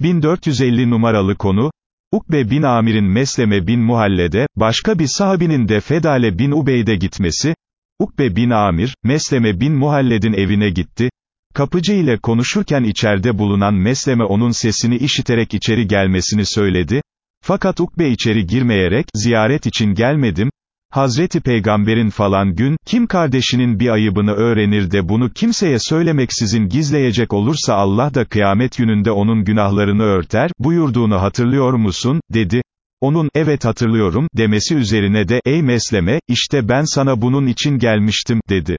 1450 numaralı konu, Ukbe bin Amir'in Mesleme bin Muhalled'e, başka bir sahabinin de Fedale bin Ubeyd'e gitmesi, Ukbe bin Amir, Mesleme bin Muhalled'in evine gitti, kapıcı ile konuşurken içeride bulunan Mesleme onun sesini işiterek içeri gelmesini söyledi, fakat Ukbe içeri girmeyerek, ziyaret için gelmedim, Hazreti Peygamber'in falan gün, kim kardeşinin bir ayıbını öğrenir de bunu kimseye söylemeksizin gizleyecek olursa Allah da kıyamet gününde onun günahlarını örter, buyurduğunu hatırlıyor musun, dedi. Onun, evet hatırlıyorum, demesi üzerine de, ey Mesleme, işte ben sana bunun için gelmiştim, dedi.